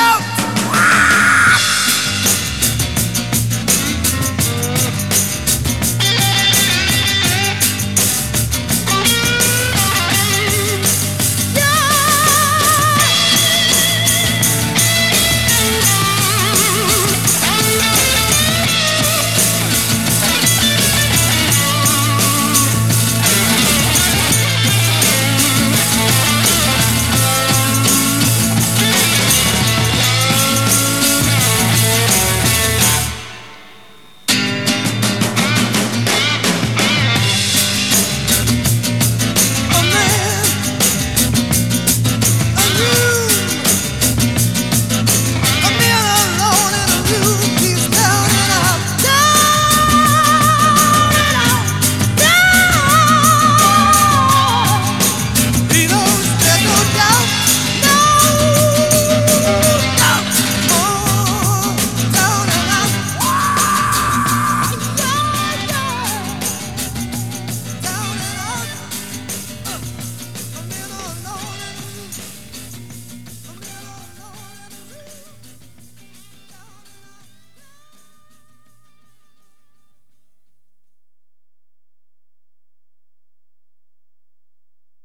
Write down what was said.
out.